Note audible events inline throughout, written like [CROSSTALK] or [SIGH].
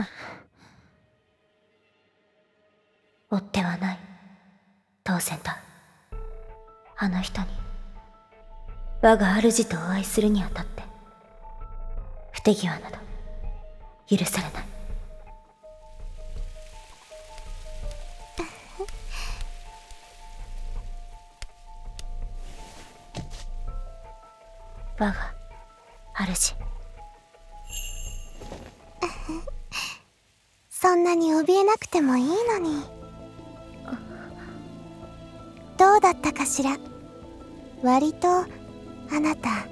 [LAUGHS] 追ってはない。当然だ。あの人に。我が主とお会いするにあたって。不手際など。許されない。[LAUGHS] 我が主。そんなに怯えなくてもいいのに。どうだったかしら？割とあなた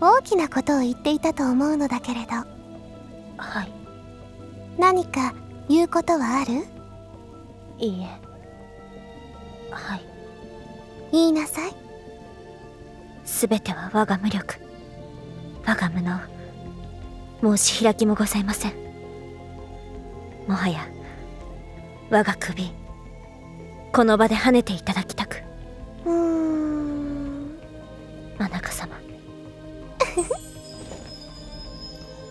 大きなことを言っていたと思うのだけれど。はい。何か言うことはある？いいえ。はい。言いなさい。全ては我が無力。我が無能。申し開きもございませんもはや我が首この場で跳ねていただきたく。うーん。真中様。[LAUGHS]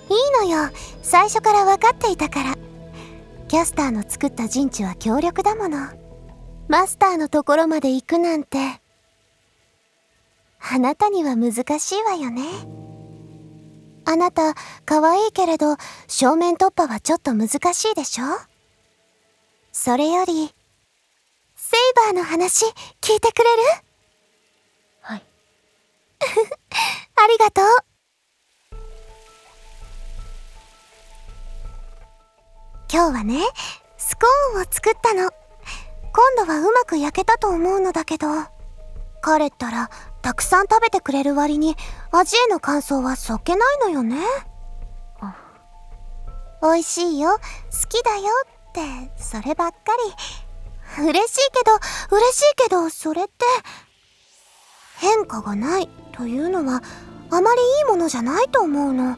いいのよ。最初から分かっていたから。キャスターの作った陣地は強力だもの。マスターのところまで行くなんて。あなたには難しいわよねあなた可愛いけれど正面突破はちょっと難しいでしょ？それよりセイバーの話聞いてくれる？はい。[LAUGHS] ありがとう。今日はねスコーンを作ったの。今度はうまく焼けたと思うのだけど彼ったらたくさん食べてくれる割に味への感想はそっけないのよね。美味しいよ。好きだよってそればっかり。嬉しいけど嬉しいけどそれって変化がないというのはあまりいいものじゃないと思うの。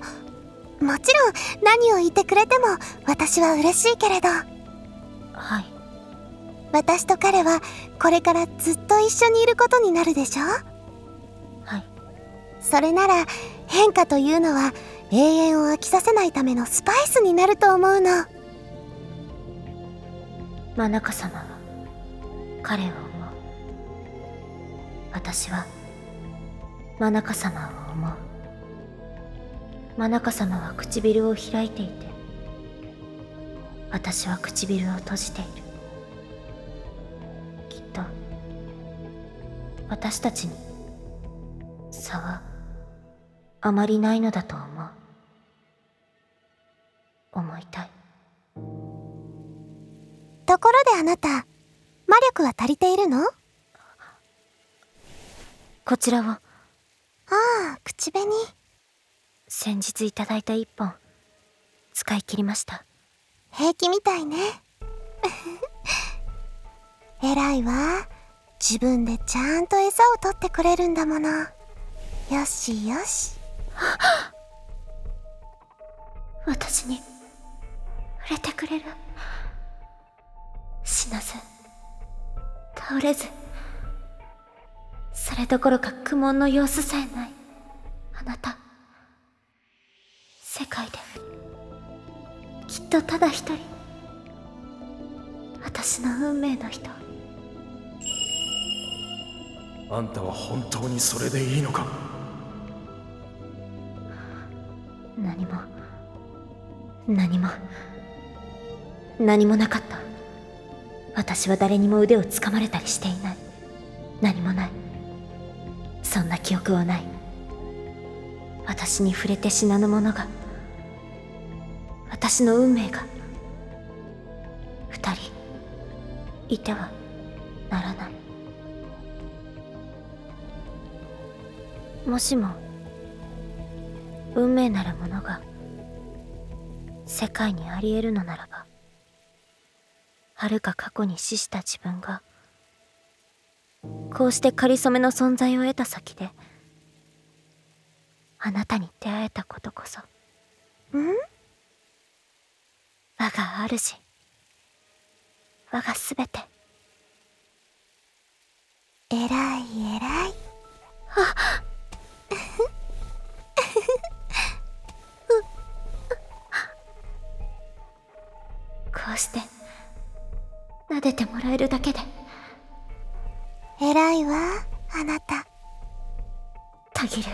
もちろん何を言ってくれても私は嬉しいけれど。はい。私と彼はこれからずっと一緒にいることになるでしょ？はいそれなら変化というのは永遠を飽きさせないためのスパイスになると思うの。真中様は彼を思う。私は真中様を思う。真中様は唇を開いていて私は唇を閉じている。きっと私たちに差はあまりないのだと思う。思いたい。ところであなた魔力は足りているの？あこちらを。あ口紅。先日いただいた一本使い切りました。平気みたいね。[LAUGHS] 偉いわ。自分でちゃんと餌を取ってくれるんだもの。よしよし私に触れてくれる？死なず倒れずそれどころか苦悶の様子さえないあなた。世界できっとただ一人私の運命の人。あんたは本当にそれでいいのか？何も。何もなかった。私は誰にも腕をつかまれたりしていない。何もない。そんな記憶はない。私に触れて死なぬ者が。私の運命が。二人いてはならない。もしも運命なるものが世界にあり得るのならば遥か過去に死した自分がこうして仮初めの存在を得た先であなたに出会えたことこそん？我が主我が全て偉い偉いらえるだけで。偉いわあなた。たぎる。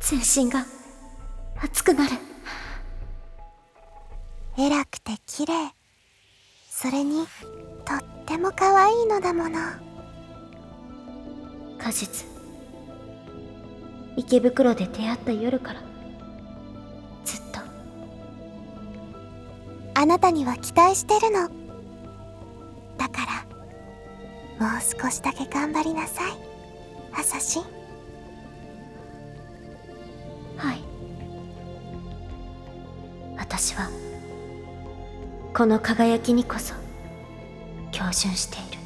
全身が熱くなる。偉くて綺麗。それにとっても可愛いのだもの。果実。池袋で出会った夜からあなたには期待してるの。だからもう少しだけ頑張りなさい。アサシンはい。私はこの輝きにこそ標準している。